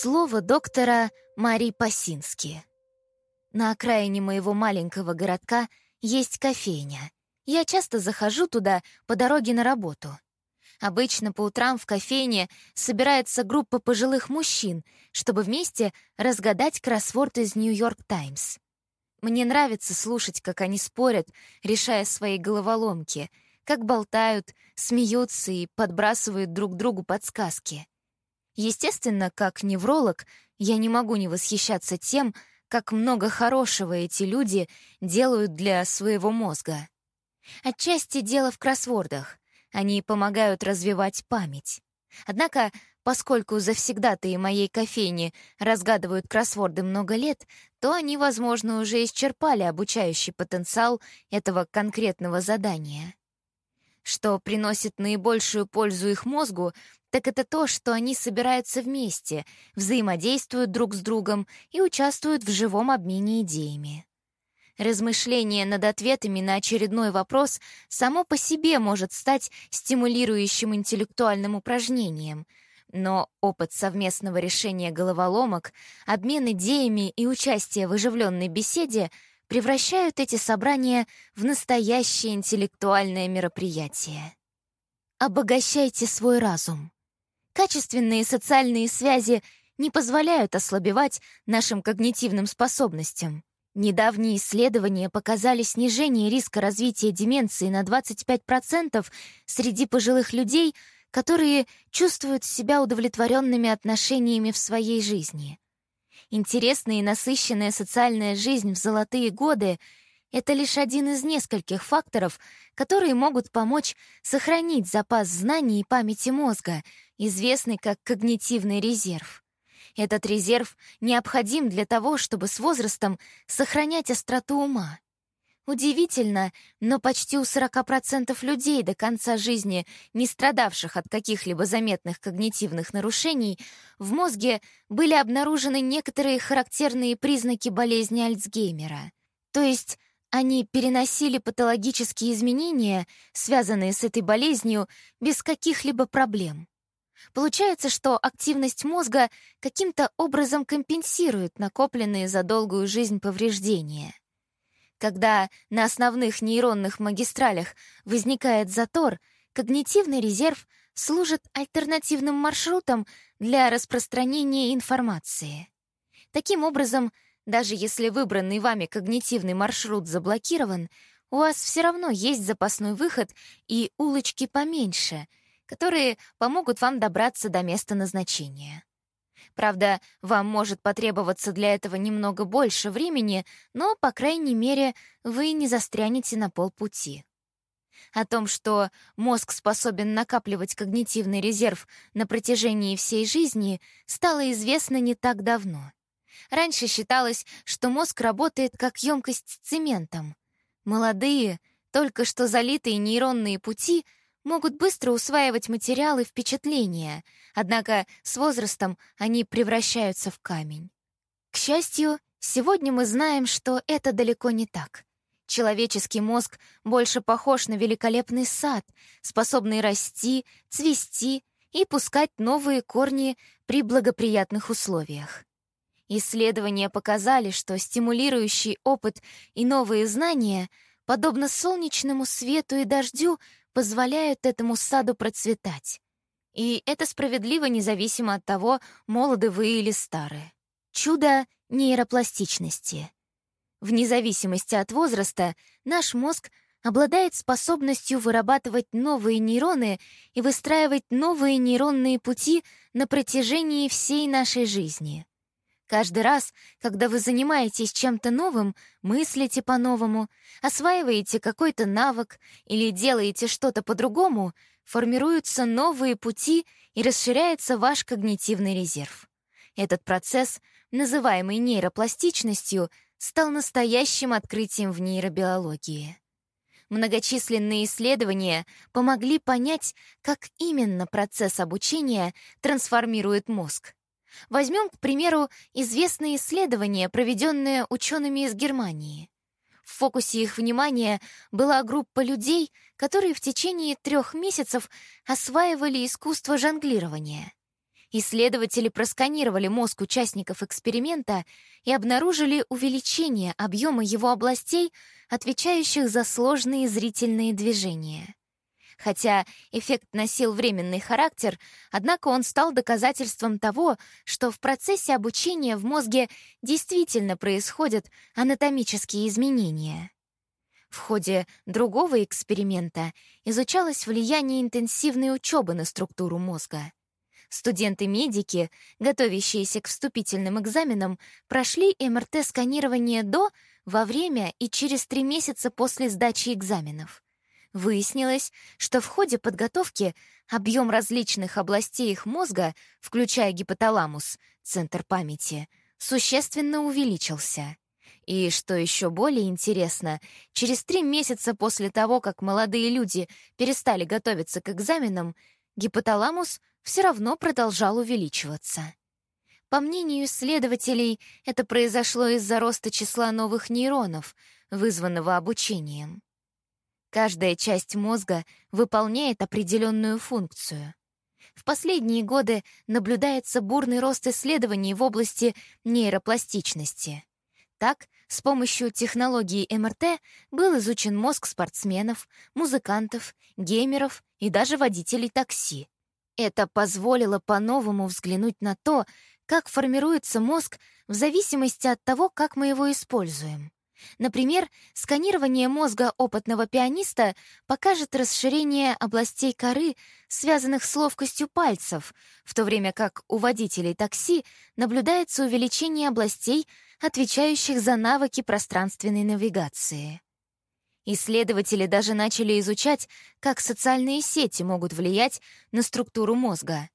Слово доктора Мари Пасински. На окраине моего маленького городка есть кофейня. Я часто захожу туда по дороге на работу. Обычно по утрам в кофейне собирается группа пожилых мужчин, чтобы вместе разгадать кроссворд из «Нью-Йорк Таймс». Мне нравится слушать, как они спорят, решая свои головоломки, как болтают, смеются и подбрасывают друг другу подсказки. Естественно, как невролог, я не могу не восхищаться тем, как много хорошего эти люди делают для своего мозга. Отчасти дело в кроссвордах. Они помогают развивать память. Однако, поскольку завсегдатые моей кофейни разгадывают кроссворды много лет, то они, возможно, уже исчерпали обучающий потенциал этого конкретного задания. Что приносит наибольшую пользу их мозгу, так это то, что они собираются вместе, взаимодействуют друг с другом и участвуют в живом обмене идеями. Размышление над ответами на очередной вопрос само по себе может стать стимулирующим интеллектуальным упражнением, но опыт совместного решения головоломок, обмен идеями и участие в оживленной беседе превращают эти собрания в настоящее интеллектуальное мероприятие. Обогащайте свой разум. Качественные социальные связи не позволяют ослабевать нашим когнитивным способностям. Недавние исследования показали снижение риска развития деменции на 25% среди пожилых людей, которые чувствуют себя удовлетворенными отношениями в своей жизни. Интересная и насыщенная социальная жизнь в золотые годы это лишь один из нескольких факторов, которые могут помочь сохранить запас знаний и памяти мозга, известный как когнитивный резерв. Этот резерв необходим для того, чтобы с возрастом сохранять остроту ума. Удивительно, но почти у 40% людей до конца жизни, не страдавших от каких-либо заметных когнитивных нарушений, в мозге были обнаружены некоторые характерные признаки болезни Альцгеймера. То есть они переносили патологические изменения, связанные с этой болезнью, без каких-либо проблем. Получается, что активность мозга каким-то образом компенсирует накопленные за долгую жизнь повреждения. Когда на основных нейронных магистралях возникает затор, когнитивный резерв служит альтернативным маршрутом для распространения информации. Таким образом, даже если выбранный вами когнитивный маршрут заблокирован, у вас все равно есть запасной выход и улочки поменьше, которые помогут вам добраться до места назначения. Правда, вам может потребоваться для этого немного больше времени, но, по крайней мере, вы не застрянете на полпути. О том, что мозг способен накапливать когнитивный резерв на протяжении всей жизни, стало известно не так давно. Раньше считалось, что мозг работает как емкость с цементом. Молодые, только что залитые нейронные пути могут быстро усваивать материалы и впечатления, однако с возрастом они превращаются в камень. К счастью, сегодня мы знаем, что это далеко не так. Человеческий мозг больше похож на великолепный сад, способный расти, цвести и пускать новые корни при благоприятных условиях. Исследования показали, что стимулирующий опыт и новые знания, подобно солнечному свету и дождю, позволяют этому саду процветать. И это справедливо независимо от того, молоды вы или стары. Чудо нейропластичности. Вне зависимости от возраста наш мозг обладает способностью вырабатывать новые нейроны и выстраивать новые нейронные пути на протяжении всей нашей жизни. Каждый раз, когда вы занимаетесь чем-то новым, мыслите по-новому, осваиваете какой-то навык или делаете что-то по-другому, формируются новые пути и расширяется ваш когнитивный резерв. Этот процесс, называемый нейропластичностью, стал настоящим открытием в нейробиологии. Многочисленные исследования помогли понять, как именно процесс обучения трансформирует мозг. Возьмем, к примеру, известные исследования, проведенные учеными из Германии. В фокусе их внимания была группа людей, которые в течение трех месяцев осваивали искусство жонглирования. Исследователи просканировали мозг участников эксперимента и обнаружили увеличение объема его областей, отвечающих за сложные зрительные движения. Хотя эффект носил временный характер, однако он стал доказательством того, что в процессе обучения в мозге действительно происходят анатомические изменения. В ходе другого эксперимента изучалось влияние интенсивной учебы на структуру мозга. Студенты-медики, готовящиеся к вступительным экзаменам, прошли МРТ-сканирование до, во время и через три месяца после сдачи экзаменов. Выяснилось, что в ходе подготовки объем различных областей их мозга, включая гипоталамус, центр памяти, существенно увеличился. И, что еще более интересно, через три месяца после того, как молодые люди перестали готовиться к экзаменам, гипоталамус все равно продолжал увеличиваться. По мнению исследователей, это произошло из-за роста числа новых нейронов, вызванного обучением. Каждая часть мозга выполняет определенную функцию. В последние годы наблюдается бурный рост исследований в области нейропластичности. Так, с помощью технологии МРТ был изучен мозг спортсменов, музыкантов, геймеров и даже водителей такси. Это позволило по-новому взглянуть на то, как формируется мозг в зависимости от того, как мы его используем. Например, сканирование мозга опытного пианиста покажет расширение областей коры, связанных с ловкостью пальцев, в то время как у водителей такси наблюдается увеличение областей, отвечающих за навыки пространственной навигации. Исследователи даже начали изучать, как социальные сети могут влиять на структуру мозга.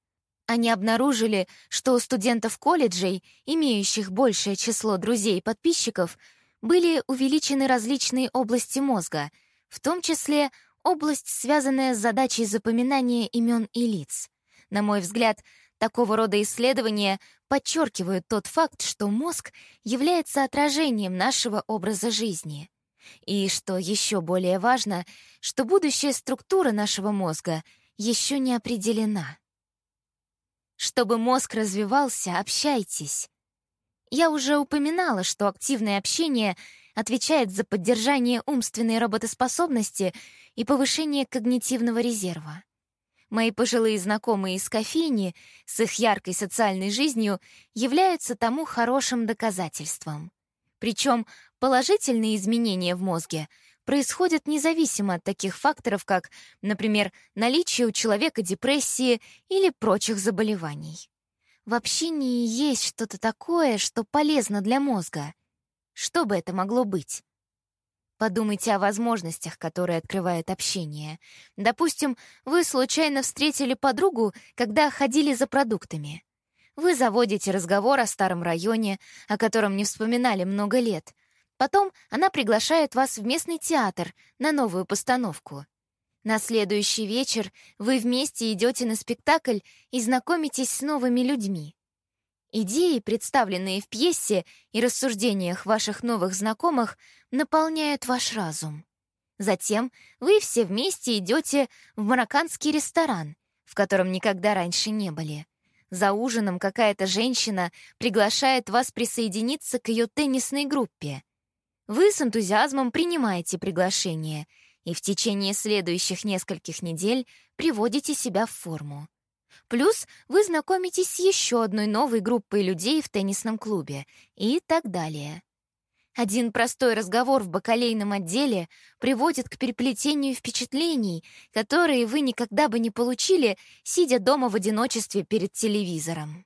Они обнаружили, что у студентов колледжей, имеющих большее число друзей и подписчиков, были увеличены различные области мозга, в том числе область, связанная с задачей запоминания имен и лиц. На мой взгляд, такого рода исследования подчеркивают тот факт, что мозг является отражением нашего образа жизни. И, что еще более важно, что будущая структура нашего мозга еще не определена. Чтобы мозг развивался, общайтесь. Я уже упоминала, что активное общение отвечает за поддержание умственной работоспособности и повышение когнитивного резерва. Мои пожилые знакомые из кофейни с их яркой социальной жизнью являются тому хорошим доказательством. Причем положительные изменения в мозге происходят независимо от таких факторов, как, например, наличие у человека депрессии или прочих заболеваний. В общении есть что-то такое, что полезно для мозга. Что бы это могло быть? Подумайте о возможностях, которые открывает общение. Допустим, вы случайно встретили подругу, когда ходили за продуктами. Вы заводите разговор о старом районе, о котором не вспоминали много лет. Потом она приглашает вас в местный театр на новую постановку. На следующий вечер вы вместе идете на спектакль и знакомитесь с новыми людьми. Идеи, представленные в пьесе и рассуждениях ваших новых знакомых, наполняют ваш разум. Затем вы все вместе идете в марокканский ресторан, в котором никогда раньше не были. За ужином какая-то женщина приглашает вас присоединиться к ее теннисной группе. Вы с энтузиазмом принимаете приглашение и в течение следующих нескольких недель приводите себя в форму. Плюс вы знакомитесь с еще одной новой группой людей в теннисном клубе и так далее. Один простой разговор в бакалейном отделе приводит к переплетению впечатлений, которые вы никогда бы не получили, сидя дома в одиночестве перед телевизором.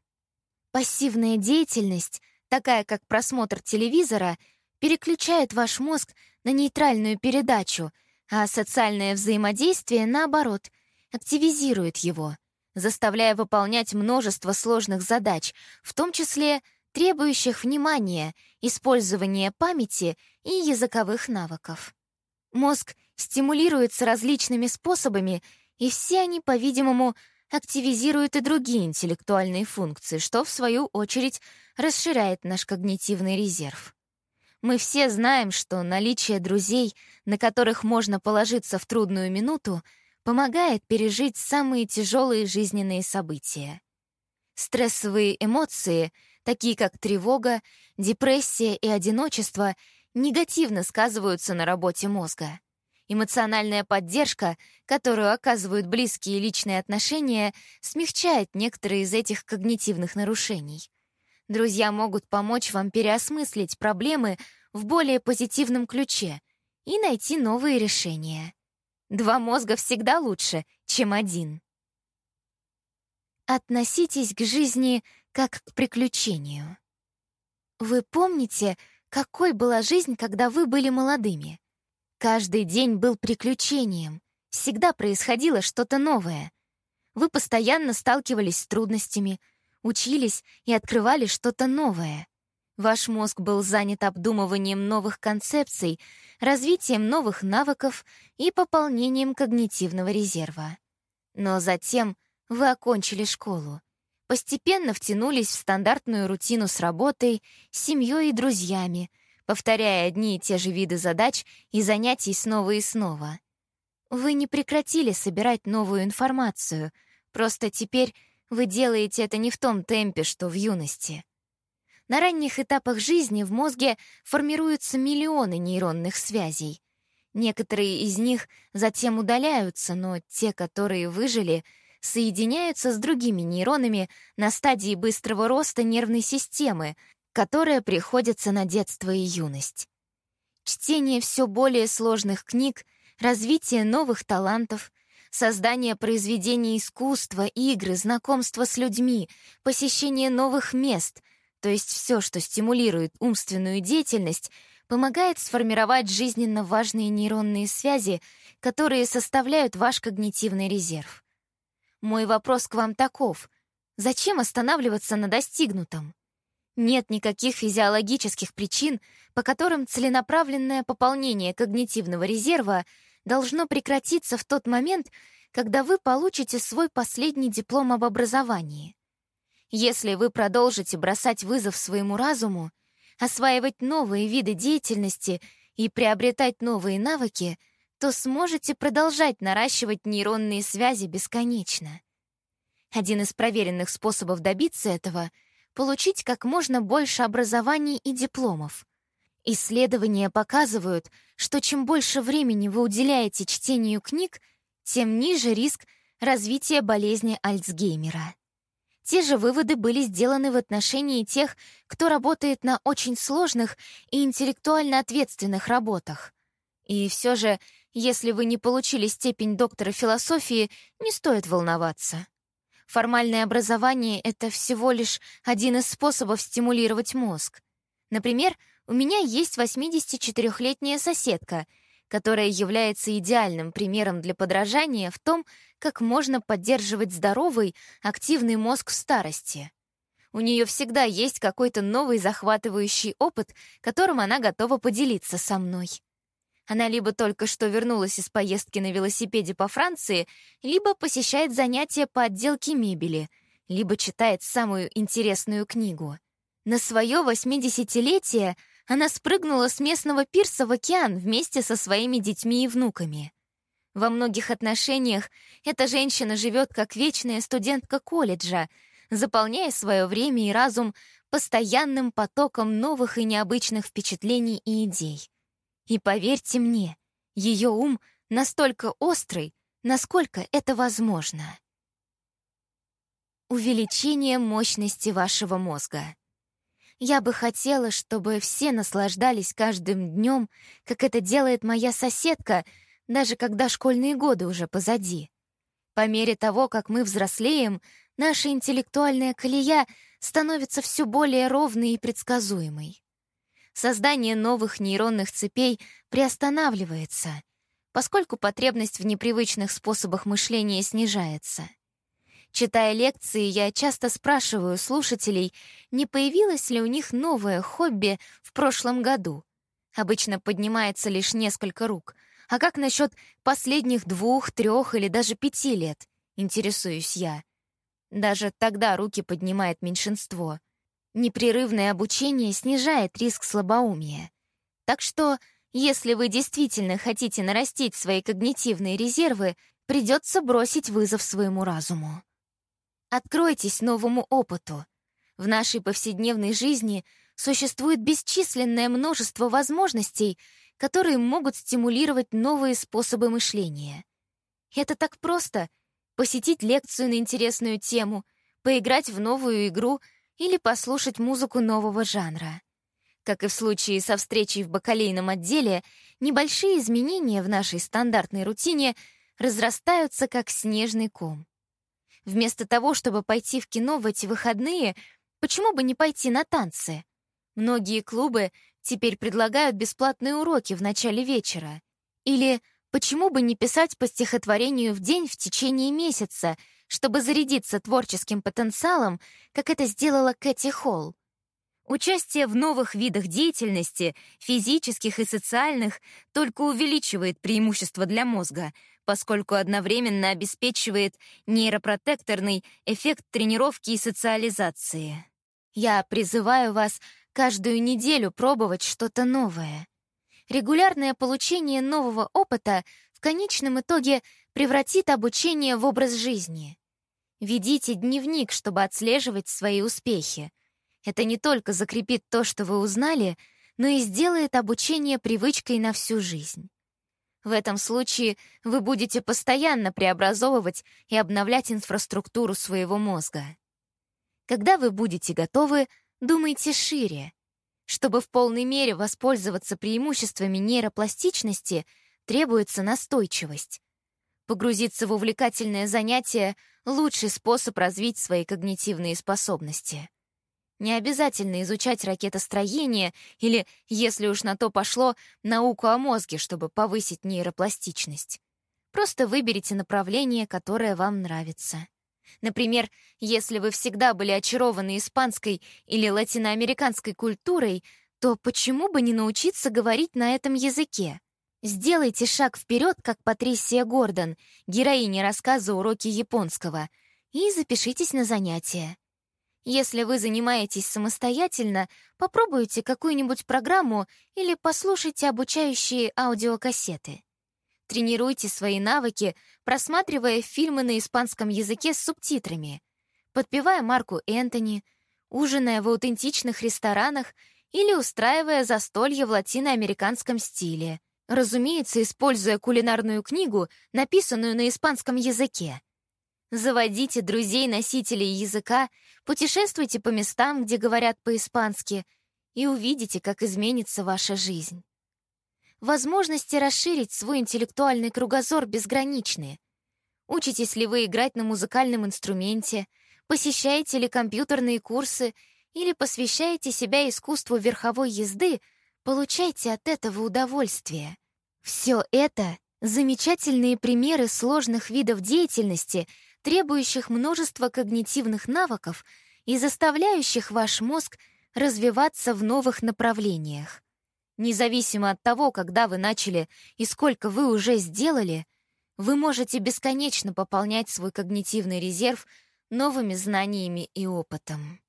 Пассивная деятельность, такая как просмотр телевизора, переключает ваш мозг на нейтральную передачу, а социальное взаимодействие, наоборот, активизирует его, заставляя выполнять множество сложных задач, в том числе — требующих внимания, использования памяти и языковых навыков. Мозг стимулируется различными способами, и все они, по-видимому, активизируют и другие интеллектуальные функции, что, в свою очередь, расширяет наш когнитивный резерв. Мы все знаем, что наличие друзей, на которых можно положиться в трудную минуту, помогает пережить самые тяжелые жизненные события. Стрессовые эмоции, такие как тревога, депрессия и одиночество, негативно сказываются на работе мозга. Эмоциональная поддержка, которую оказывают близкие личные отношения, смягчает некоторые из этих когнитивных нарушений. Друзья могут помочь вам переосмыслить проблемы в более позитивном ключе и найти новые решения. Два мозга всегда лучше, чем один. Относитесь к жизни как к приключению. Вы помните, какой была жизнь, когда вы были молодыми? Каждый день был приключением. Всегда происходило что-то новое. Вы постоянно сталкивались с трудностями, учились и открывали что-то новое. Ваш мозг был занят обдумыванием новых концепций, развитием новых навыков и пополнением когнитивного резерва. Но затем вы окончили школу, постепенно втянулись в стандартную рутину с работой, семьей и друзьями, повторяя одни и те же виды задач и занятий снова и снова. Вы не прекратили собирать новую информацию, просто теперь вы делаете это не в том темпе, что в юности. На ранних этапах жизни в мозге формируются миллионы нейронных связей. Некоторые из них затем удаляются, но те, которые выжили, соединяются с другими нейронами на стадии быстрого роста нервной системы, которая приходится на детство и юность. Чтение все более сложных книг, развитие новых талантов, создание произведений искусства, игры, знакомство с людьми, посещение новых мест, то есть все, что стимулирует умственную деятельность, помогает сформировать жизненно важные нейронные связи, которые составляют ваш когнитивный резерв. Мой вопрос к вам таков. Зачем останавливаться на достигнутом? Нет никаких физиологических причин, по которым целенаправленное пополнение когнитивного резерва должно прекратиться в тот момент, когда вы получите свой последний диплом об образовании. Если вы продолжите бросать вызов своему разуму, осваивать новые виды деятельности и приобретать новые навыки, то сможете продолжать наращивать нейронные связи бесконечно. Один из проверенных способов добиться этого — получить как можно больше образований и дипломов. Исследования показывают, что чем больше времени вы уделяете чтению книг, тем ниже риск развития болезни Альцгеймера. Те же выводы были сделаны в отношении тех, кто работает на очень сложных и интеллектуально ответственных работах. И все же, если вы не получили степень доктора философии, не стоит волноваться. Формальное образование — это всего лишь один из способов стимулировать мозг. Например, у меня есть 84-летняя соседка, которая является идеальным примером для подражания в том, как можно поддерживать здоровый, активный мозг в старости. У нее всегда есть какой-то новый захватывающий опыт, которым она готова поделиться со мной. Она либо только что вернулась из поездки на велосипеде по Франции, либо посещает занятия по отделке мебели, либо читает самую интересную книгу. На свое 80-летие она спрыгнула с местного пирса в океан вместе со своими детьми и внуками. Во многих отношениях эта женщина живет как вечная студентка колледжа, заполняя свое время и разум постоянным потоком новых и необычных впечатлений и идей. И поверьте мне, ее ум настолько острый, насколько это возможно. Увеличение мощности вашего мозга. Я бы хотела, чтобы все наслаждались каждым днем, как это делает моя соседка, даже когда школьные годы уже позади. По мере того, как мы взрослеем, наша интеллектуальная колея становится все более ровной и предсказуемой создание новых нейронных цепей приостанавливается, поскольку потребность в непривычных способах мышления снижается. Читая лекции, я часто спрашиваю слушателей, не появилось ли у них новое хобби в прошлом году. Обычно поднимается лишь несколько рук. А как насчет последних двух, трех или даже пяти лет? Интересуюсь я. Даже тогда руки поднимает меньшинство. Непрерывное обучение снижает риск слабоумия. Так что, если вы действительно хотите нарастить свои когнитивные резервы, придется бросить вызов своему разуму. Откройтесь новому опыту. В нашей повседневной жизни существует бесчисленное множество возможностей, которые могут стимулировать новые способы мышления. Это так просто — посетить лекцию на интересную тему, поиграть в новую игру или послушать музыку нового жанра. Как и в случае со встречей в бакалейном отделе, небольшие изменения в нашей стандартной рутине разрастаются как снежный ком. Вместо того, чтобы пойти в кино в эти выходные, почему бы не пойти на танцы? Многие клубы теперь предлагают бесплатные уроки в начале вечера. Или почему бы не писать по стихотворению в день в течение месяца, чтобы зарядиться творческим потенциалом, как это сделала Кэти Холл? Участие в новых видах деятельности, физических и социальных, только увеличивает преимущество для мозга, поскольку одновременно обеспечивает нейропротекторный эффект тренировки и социализации. Я призываю вас каждую неделю пробовать что-то новое. Регулярное получение нового опыта в конечном итоге превратит обучение в образ жизни. Ведите дневник, чтобы отслеживать свои успехи. Это не только закрепит то, что вы узнали, но и сделает обучение привычкой на всю жизнь. В этом случае вы будете постоянно преобразовывать и обновлять инфраструктуру своего мозга. Когда вы будете готовы, думайте шире. Чтобы в полной мере воспользоваться преимуществами нейропластичности, требуется настойчивость. Погрузиться в увлекательное занятие — лучший способ развить свои когнитивные способности. Не обязательно изучать ракетостроение или, если уж на то пошло, науку о мозге, чтобы повысить нейропластичность. Просто выберите направление, которое вам нравится. Например, если вы всегда были очарованы испанской или латиноамериканской культурой, то почему бы не научиться говорить на этом языке? Сделайте шаг вперед, как Патрисия Гордон, героиня рассказа «Уроки японского», и запишитесь на занятия. Если вы занимаетесь самостоятельно, попробуйте какую-нибудь программу или послушайте обучающие аудиокассеты. Тренируйте свои навыки, просматривая фильмы на испанском языке с субтитрами, подпевая Марку Энтони, ужиная в аутентичных ресторанах или устраивая застолье в латиноамериканском стиле. Разумеется, используя кулинарную книгу, написанную на испанском языке. Заводите друзей-носителей языка, путешествуйте по местам, где говорят по-испански, и увидите, как изменится ваша жизнь. Возможности расширить свой интеллектуальный кругозор безграничны. Учитесь ли вы играть на музыкальном инструменте, посещаете ли компьютерные курсы или посвящаете себя искусству верховой езды, получайте от этого удовольствие. Все это — замечательные примеры сложных видов деятельности — требующих множества когнитивных навыков и заставляющих ваш мозг развиваться в новых направлениях. Независимо от того, когда вы начали и сколько вы уже сделали, вы можете бесконечно пополнять свой когнитивный резерв новыми знаниями и опытом.